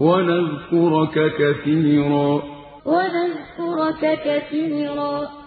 وَنَذْكُرَكَ كَثِيرًا. وَنَذْكُرَكَ كَثِيرًا.